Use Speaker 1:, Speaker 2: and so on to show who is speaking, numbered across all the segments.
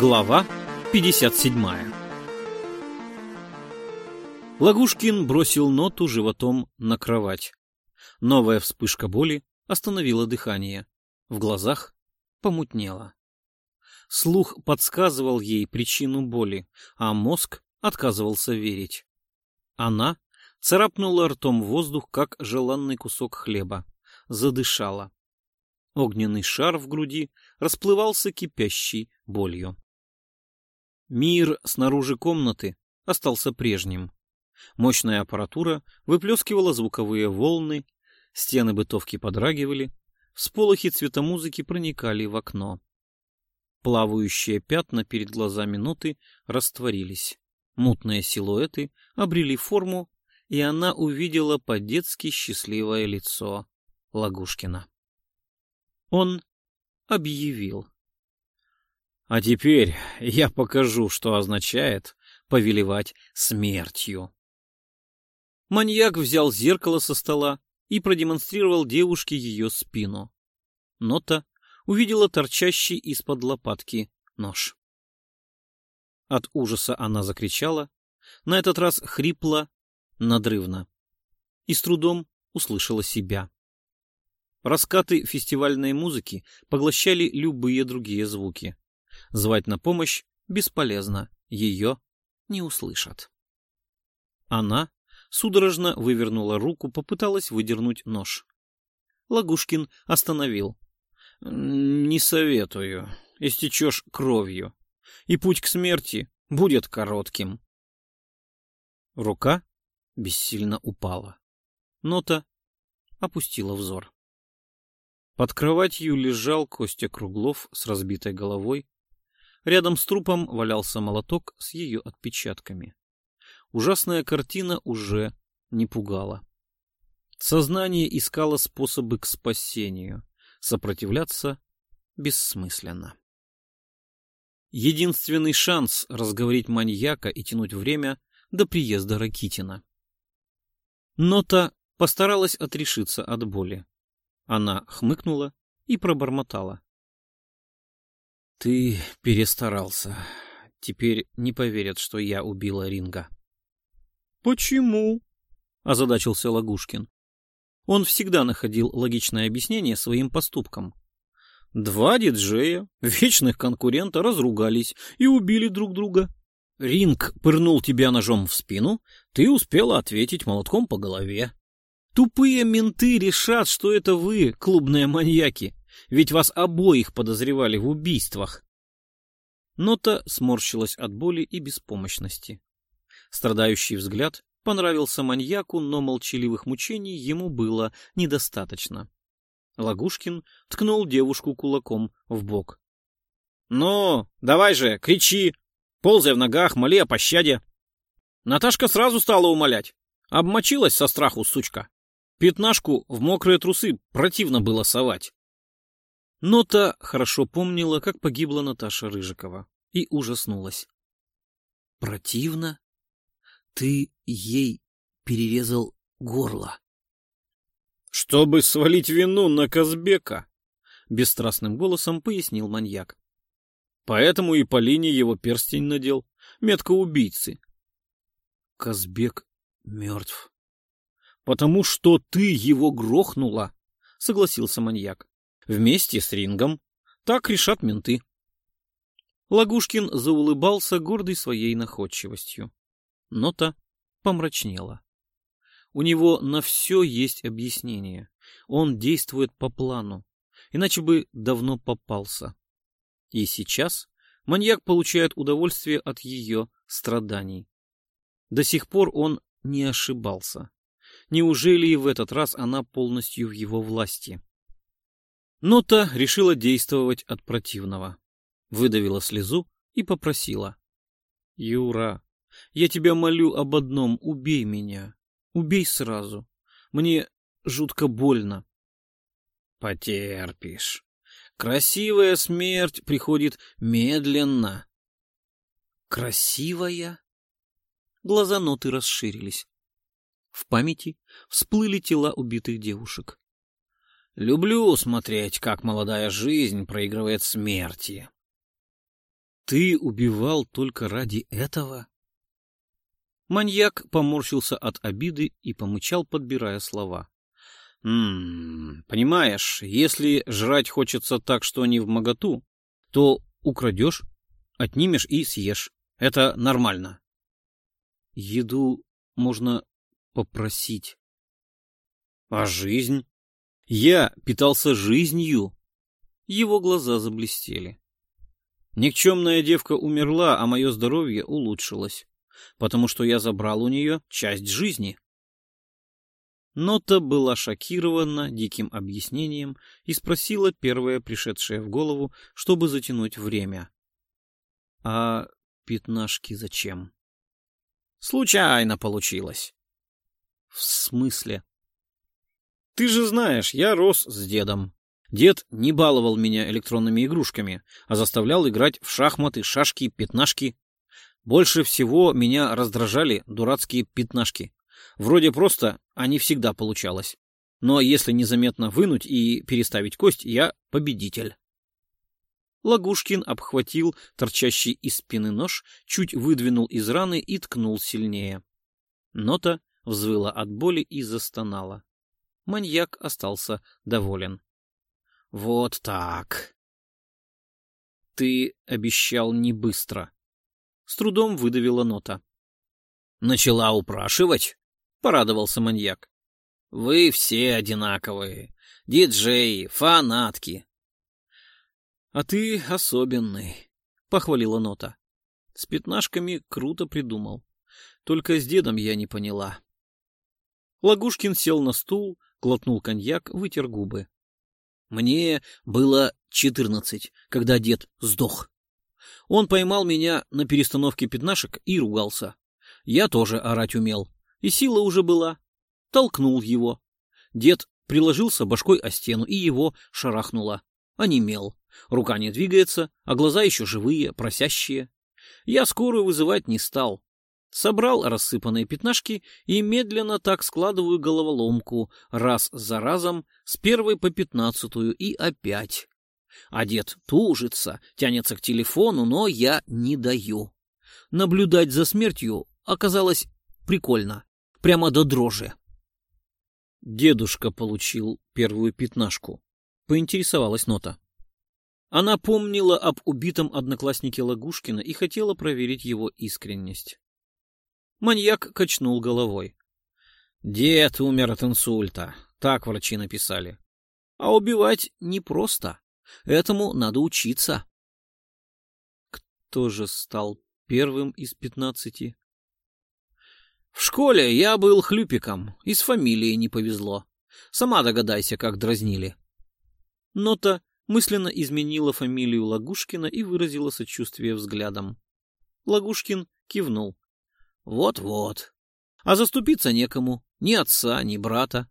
Speaker 1: Глава 57 Лагушкин бросил ноту животом на кровать. Новая вспышка боли остановила дыхание. В глазах помутнело. Слух подсказывал ей причину боли, а мозг отказывался верить. Она царапнула ртом воздух, как желанный кусок хлеба, задышала. Огненный шар в груди расплывался кипящей болью. Мир снаружи комнаты остался прежним. Мощная аппаратура выплескивала звуковые волны, стены бытовки подрагивали, всполохи цветомузыки проникали в окно. Плавающие пятна перед глазами ноты растворились. Мутные силуэты обрели форму, и она увидела по-детски счастливое лицо Лагушкина. Он объявил. А теперь я покажу, что означает повелевать смертью. Маньяк взял зеркало со стола и продемонстрировал девушке ее спину. Нота увидела торчащий из-под лопатки нож. От ужаса она закричала, на этот раз хрипло, надрывно, и с трудом услышала себя. Раскаты фестивальной музыки поглощали любые другие звуки. Звать на помощь бесполезно, ее не услышат. Она судорожно вывернула руку, попыталась выдернуть нож. Лагушкин остановил. — Не советую. Истечешь кровью. И путь к смерти будет коротким. Рука бессильно упала. Нота опустила взор. Под кроватью лежал Костя Круглов с разбитой головой, Рядом с трупом валялся молоток с ее отпечатками. Ужасная картина уже не пугала. Сознание искало способы к спасению. Сопротивляться бессмысленно. Единственный шанс разговорить маньяка и тянуть время до приезда Ракитина. Нота постаралась отрешиться от боли. Она хмыкнула и пробормотала. Ты перестарался. Теперь не поверят, что я убила Ринга. Почему? озадачился Лагушкин. Он всегда находил логичное объяснение своим поступкам. Два диджея, вечных конкурента, разругались и убили друг друга. Ринг пырнул тебя ножом в спину, ты успела ответить молотком по голове. Тупые менты решат, что это вы, клубные маньяки, ведь вас обоих подозревали в убийствах. Нота сморщилась от боли и беспомощности. Страдающий взгляд понравился маньяку, но молчаливых мучений ему было недостаточно. Лагушкин ткнул девушку кулаком в бок. — Ну, давай же, кричи! Ползай в ногах, моли о пощаде! Наташка сразу стала умолять. Обмочилась со страху, сучка. Пятнашку в мокрые трусы противно было совать. Нота хорошо помнила, как погибла Наташа Рыжикова, и ужаснулась. «Противно? Ты ей перерезал горло?» «Чтобы свалить вину на Казбека», — бесстрастным голосом пояснил маньяк. «Поэтому и Полине его перстень надел, метка убийцы». «Казбек мертв». «Потому что ты его грохнула», — согласился маньяк. Вместе с рингом. Так решат менты. Лагушкин заулыбался гордой своей находчивостью. Нота помрачнела. У него на все есть объяснение. Он действует по плану, иначе бы давно попался. И сейчас маньяк получает удовольствие от ее страданий. До сих пор он не ошибался. Неужели и в этот раз она полностью в его власти? Нота решила действовать от противного. Выдавила слезу и попросила. — Юра, я тебя молю об одном, убей меня. Убей сразу. Мне жутко больно. — Потерпишь. Красивая смерть приходит медленно. — Красивая? Глаза Ноты расширились. В памяти всплыли тела убитых девушек. Люблю смотреть, как молодая жизнь проигрывает смерти. Ты убивал только ради этого? Маньяк поморщился от обиды и помычал, подбирая слова. «М понимаешь, если жрать хочется так, что не в моготу, то украдешь, отнимешь и съешь. Это нормально. Еду можно попросить. А жизнь? Я питался жизнью. Его глаза заблестели. Никчемная девка умерла, а мое здоровье улучшилось, потому что я забрал у нее часть жизни. Нота была шокирована диким объяснением и спросила первое пришедшее в голову, чтобы затянуть время. — А пятнашки зачем? — Случайно получилось. — В смысле? — Ты же знаешь, я рос с дедом. Дед не баловал меня электронными игрушками, а заставлял играть в шахматы, шашки, пятнашки. Больше всего меня раздражали дурацкие пятнашки. Вроде просто, а не всегда получалось. Но если незаметно вынуть и переставить кость, я победитель. Лагушкин обхватил торчащий из спины нож, чуть выдвинул из раны и ткнул сильнее. Нота взвыла от боли и застонала. Маньяк остался доволен. — Вот так. — Ты обещал не быстро. С трудом выдавила нота. — Начала упрашивать? порадовался маньяк. Вы все одинаковые. Диджеи, фанатки. А ты особенный, похвалила Нота. С пятнашками круто придумал. Только с дедом я не поняла. Лагушкин сел на стул, глотнул коньяк, вытер губы. Мне было четырнадцать, когда дед сдох. Он поймал меня на перестановке пятнашек и ругался. Я тоже орать умел и сила уже была. Толкнул его. Дед приложился башкой о стену, и его шарахнуло. Онемел. Рука не двигается, а глаза еще живые, просящие. Я скорую вызывать не стал. Собрал рассыпанные пятнашки и медленно так складываю головоломку, раз за разом, с первой по пятнадцатую и опять. Дед тужится, тянется к телефону, но я не даю. Наблюдать за смертью оказалось прикольно прямо до дрожи. Дедушка получил первую пятнашку. Поинтересовалась нота. Она помнила об убитом однокласснике Лагушкина и хотела проверить его искренность. Маньяк качнул головой. Дед умер от инсульта, так врачи написали. А убивать непросто. Этому надо учиться. Кто же стал первым из пятнадцати? В школе я был хлюпиком, и с фамилией не повезло. Сама догадайся, как дразнили. Нота мысленно изменила фамилию Лагушкина и выразила сочувствие взглядом. Лагушкин кивнул. Вот-вот. А заступиться некому, ни отца, ни брата.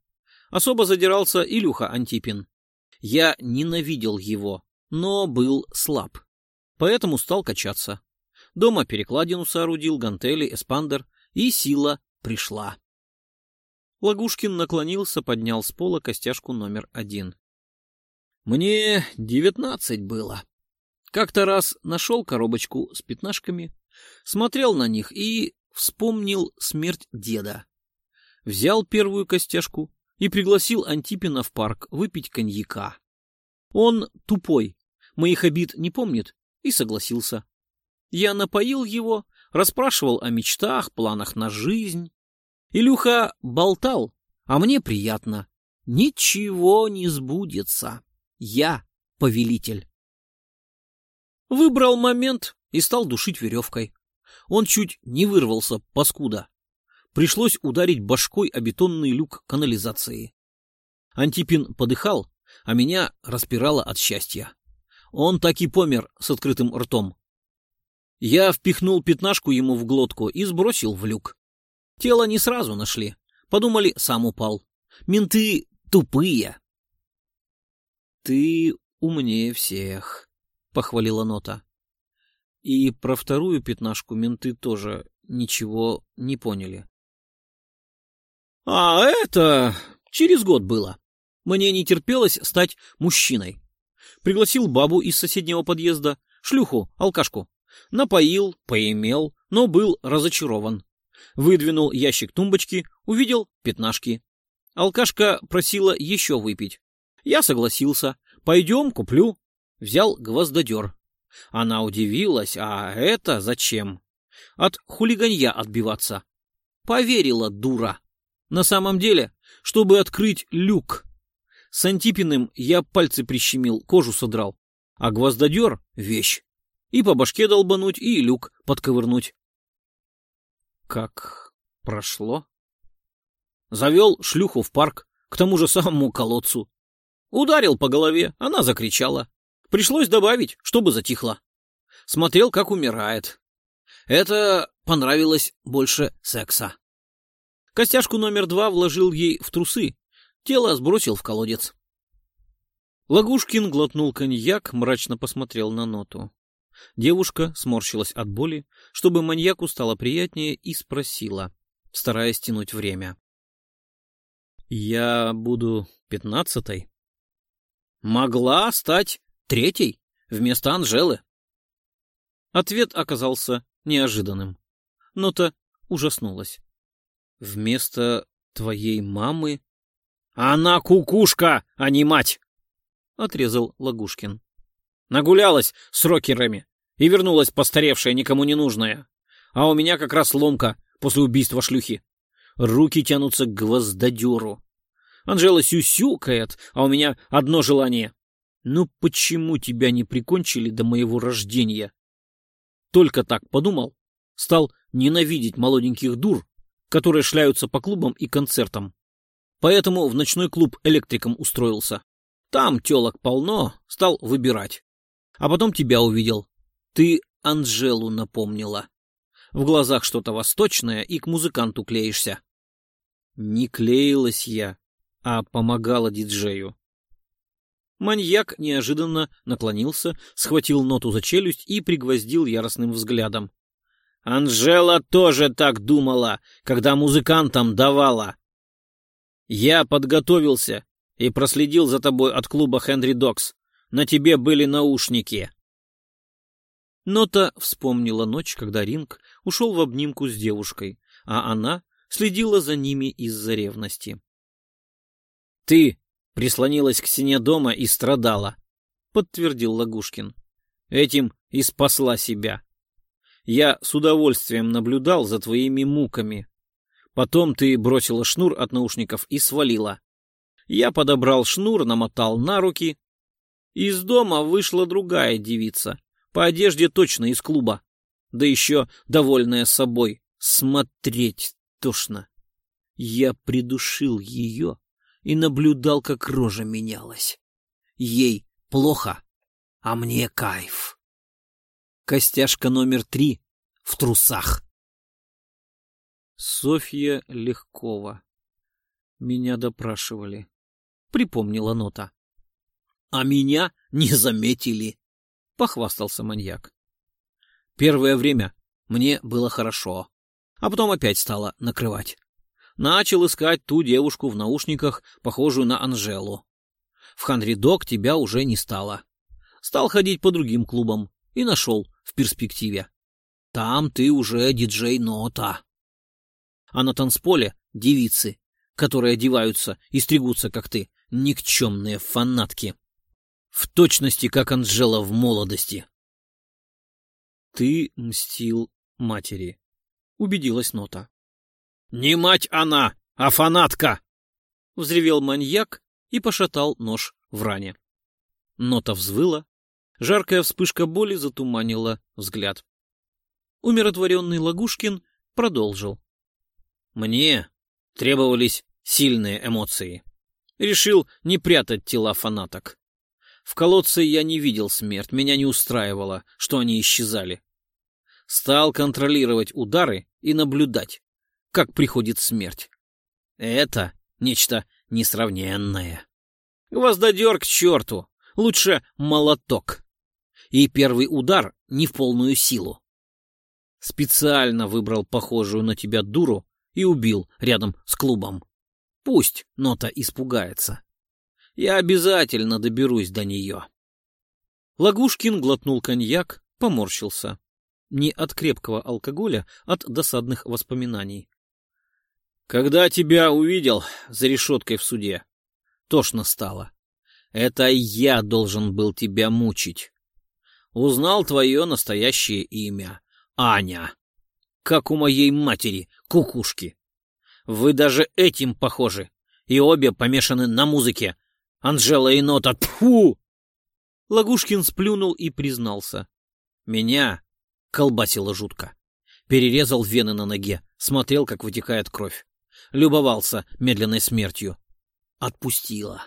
Speaker 1: Особо задирался Илюха Антипин. Я ненавидел его, но был слаб. Поэтому стал качаться. Дома перекладину соорудил, гантели, эспандер, и сила пришла. Лагушкин наклонился, поднял с пола костяшку номер один. Мне девятнадцать было. Как-то раз нашел коробочку с пятнашками, смотрел на них и вспомнил смерть деда. Взял первую костяшку и пригласил Антипина в парк выпить коньяка. Он тупой, моих обид не помнит, и согласился. Я напоил его, расспрашивал о мечтах, планах на жизнь. Илюха болтал, а мне приятно. Ничего не сбудется. Я повелитель. Выбрал момент и стал душить веревкой. Он чуть не вырвался, паскуда. Пришлось ударить башкой о бетонный люк канализации. Антипин подыхал, а меня распирало от счастья. Он так и помер с открытым ртом. Я впихнул пятнашку ему в глотку и сбросил в люк. Тело не сразу нашли. Подумали, сам упал. Менты тупые. Ты умнее всех, похвалила Нота. И про вторую пятнашку менты тоже ничего не поняли. А это через год было. Мне не терпелось стать мужчиной. Пригласил бабу из соседнего подъезда, шлюху, алкашку. Напоил, поимел, но был разочарован. Выдвинул ящик тумбочки, увидел пятнашки. Алкашка просила еще выпить. Я согласился. Пойдем, куплю. Взял гвоздодер. Она удивилась, а это зачем? От хулиганья отбиваться. Поверила, дура. На самом деле, чтобы открыть люк. С Антипиным я пальцы прищемил, кожу содрал. А гвоздодер — вещь. И по башке долбануть, и люк подковырнуть. Как прошло? Завел шлюху в парк, к тому же самому колодцу. Ударил по голове, она закричала. Пришлось добавить, чтобы затихла. Смотрел, как умирает. Это понравилось больше секса. Костяшку номер два вложил ей в трусы, тело сбросил в колодец. Лагушкин глотнул коньяк, мрачно посмотрел на ноту. Девушка сморщилась от боли, чтобы маньяку стало приятнее, и спросила, стараясь тянуть время. «Я буду пятнадцатой?» «Могла стать третьей вместо Анжелы». Ответ оказался неожиданным. Нота ужаснулась. «Вместо твоей мамы?» «Она кукушка, а не мать!» — отрезал Лагушкин. «Нагулялась с рокерами и вернулась постаревшая, никому не нужная. А у меня как раз ломка после убийства шлюхи. Руки тянутся к гвоздодеру. Анжела сюсюкает, а у меня одно желание. Ну почему тебя не прикончили до моего рождения? Только так подумал, стал ненавидеть молоденьких дур, которые шляются по клубам и концертам. Поэтому в ночной клуб электриком устроился. Там телок полно, стал выбирать. А потом тебя увидел. Ты Анжелу напомнила. В глазах что-то восточное, и к музыканту клеишься. Не клеилась я, а помогала диджею. Маньяк неожиданно наклонился, схватил ноту за челюсть и пригвоздил яростным взглядом. «Анжела тоже так думала, когда музыкантам давала. Я подготовился и проследил за тобой от клуба Хенри Докс. На тебе были наушники». Нота вспомнила ночь, когда Ринг ушел в обнимку с девушкой, а она следила за ними из-за ревности. «Ты прислонилась к стене дома и страдала», — подтвердил Лагушкин. «Этим и спасла себя. Я с удовольствием наблюдал за твоими муками. Потом ты бросила шнур от наушников и свалила. Я подобрал шнур, намотал на руки. Из дома вышла другая девица, по одежде точно из клуба. Да еще довольная собой. Смотреть тошно. Я придушил ее и наблюдал, как рожа менялась. Ей плохо, а мне кайф. Костяшка номер три в трусах. Софья Легкова. Меня допрашивали. Припомнила нота. А меня не заметили, похвастался маньяк. Первое время мне было хорошо, а потом опять стало накрывать. Начал искать ту девушку в наушниках, похожую на Анжелу. В Ханридок тебя уже не стало. Стал ходить по другим клубам и нашел в перспективе. Там ты уже диджей Нота. А на танцполе девицы, которые одеваются и стригутся, как ты, никчемные фанатки. В точности, как Анжела в молодости. Ты мстил матери, убедилась Нота. «Не мать она, а фанатка!» — взревел маньяк и пошатал нож в ране. Нота взвыла, жаркая вспышка боли затуманила взгляд. Умиротворенный Лагушкин продолжил. «Мне требовались сильные эмоции. Решил не прятать тела фанаток. В колодце я не видел смерть, меня не устраивало, что они исчезали. Стал контролировать удары и наблюдать, как приходит смерть. Это нечто несравненное. Гвоздодер к черту, лучше молоток. И первый удар не в полную силу. Специально выбрал похожую на тебя дуру и убил рядом с клубом. Пусть нота испугается. Я обязательно доберусь до нее. Лагушкин глотнул коньяк, поморщился. Не от крепкого алкоголя, от досадных воспоминаний. Когда тебя увидел за решеткой в суде, тошно стало. Это я должен был тебя мучить. Узнал твое настоящее имя. Аня. Как у моей матери, кукушки. Вы даже этим похожи. И обе помешаны на музыке. Анжела и Нота. Тьфу! Лагушкин сплюнул и признался. Меня колбасило жутко. Перерезал вены на ноге, смотрел, как вытекает кровь. Любовался медленной смертью. Отпустила.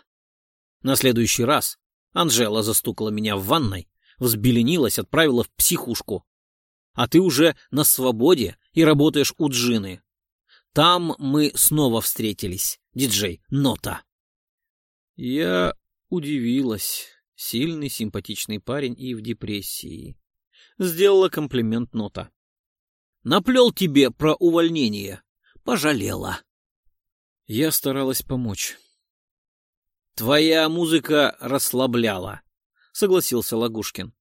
Speaker 1: На следующий раз Анжела застукала меня в ванной, взбеленилась, отправила в психушку. А ты уже на свободе и работаешь у Джины. Там мы снова встретились, диджей Нота. Я удивилась. Сильный, симпатичный парень и в депрессии. Сделала комплимент Нота. Наплел тебе про увольнение. Пожалела. Я старалась помочь. Твоя музыка расслабляла, согласился Лагушкин.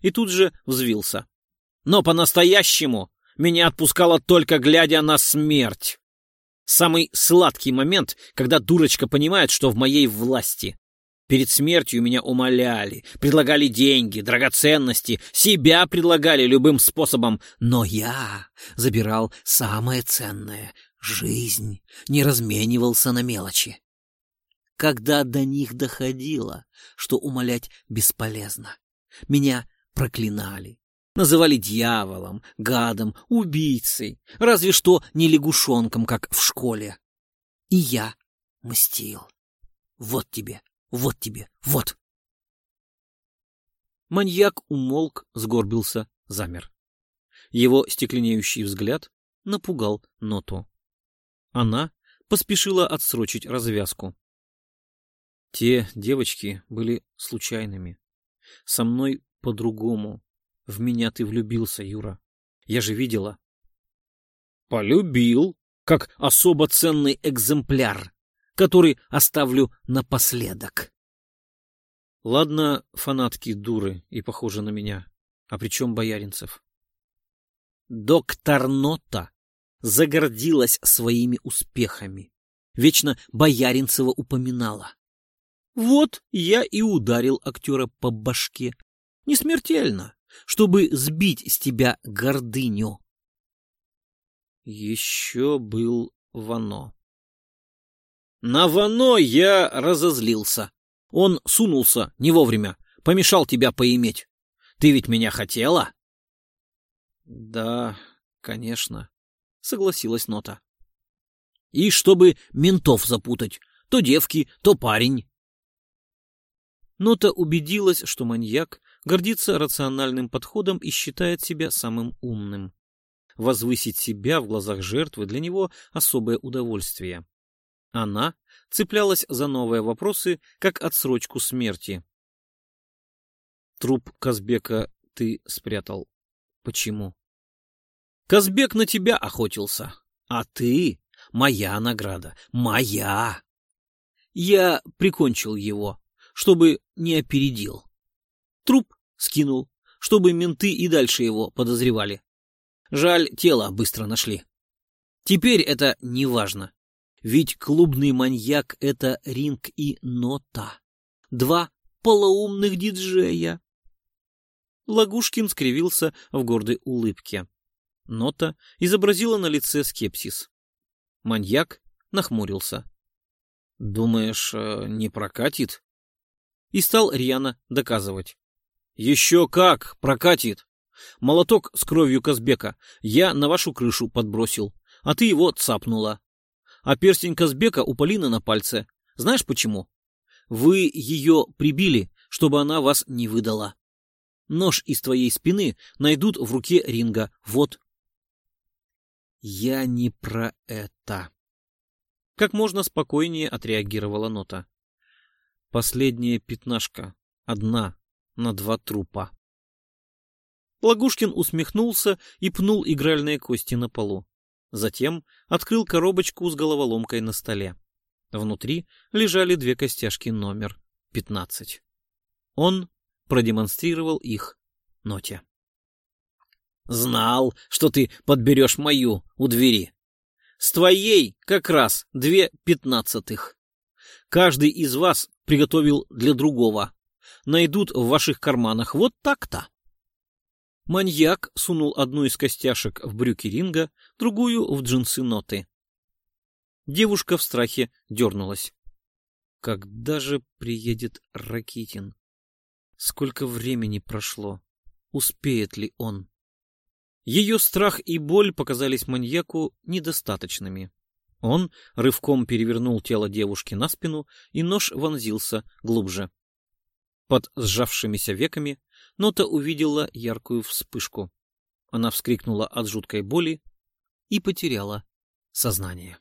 Speaker 1: И тут же взвился. Но по-настоящему меня отпускало только глядя на смерть. Самый сладкий момент, когда дурочка понимает, что в моей власти. Перед смертью меня умоляли, предлагали деньги, драгоценности, себя предлагали любым способом, но я забирал самое ценное — жизнь, не разменивался на мелочи. Когда до них доходило, что умолять бесполезно, меня проклинали, называли дьяволом, гадом, убийцей, разве что не лягушонком, как в школе. И я мстил. Вот тебе вот тебе, вот. Маньяк умолк, сгорбился, замер. Его стекленеющий взгляд напугал Ноту. Она поспешила отсрочить развязку. Те девочки были случайными. Со мной по-другому. В меня ты влюбился, Юра. Я же видела. Полюбил, как особо ценный экземпляр который оставлю напоследок. Ладно, фанатки дуры и похожи на меня. А при чем Бояринцев? Доктор Нота загордилась своими успехами. Вечно Бояринцева упоминала. Вот я и ударил актера по башке. Не смертельно, чтобы сбить с тебя гордыню. Еще был Вано. На Вано я разозлился. Он сунулся не вовремя, помешал тебя поиметь. Ты ведь меня хотела? Да, конечно, согласилась Нота. И чтобы ментов запутать, то девки, то парень. Нота убедилась, что маньяк гордится рациональным подходом и считает себя самым умным. Возвысить себя в глазах жертвы для него особое удовольствие. Она цеплялась за новые вопросы, как отсрочку смерти. Труп Казбека ты спрятал. Почему? Казбек на тебя охотился, а ты — моя награда, моя. Я прикончил его, чтобы не опередил. Труп скинул, чтобы менты и дальше его подозревали. Жаль, тело быстро нашли. Теперь это не важно. Ведь клубный маньяк — это Ринг и Нота. Два полоумных диджея. Лагушкин скривился в гордой улыбке. Нота изобразила на лице скепсис. Маньяк нахмурился. «Думаешь, э, не прокатит?» И стал рьяно доказывать. «Еще как прокатит! Молоток с кровью Казбека я на вашу крышу подбросил, а ты его цапнула. А перстень Казбека у Полины на пальце. Знаешь почему? Вы ее прибили, чтобы она вас не выдала. Нож из твоей спины найдут в руке ринга. Вот. Я не про это. Как можно спокойнее отреагировала нота. Последняя пятнашка. Одна на два трупа. Лагушкин усмехнулся и пнул игральные кости на полу. Затем открыл коробочку с головоломкой на столе. Внутри лежали две костяшки номер 15. Он продемонстрировал их Ноте. Знал, что ты подберешь мою у двери. С твоей как раз две пятнадцатых. Каждый из вас приготовил для другого. Найдут в ваших карманах вот так-то. Маньяк сунул одну из костяшек в брюки ринга, другую в джинсы ноты. Девушка в страхе дернулась. Когда же приедет Ракитин? Сколько времени прошло? Успеет ли он? Ее страх и боль показались маньяку недостаточными. Он рывком перевернул тело девушки на спину, и нож вонзился глубже. Под сжавшимися веками Нота увидела яркую вспышку. Она вскрикнула от жуткой боли и потеряла сознание.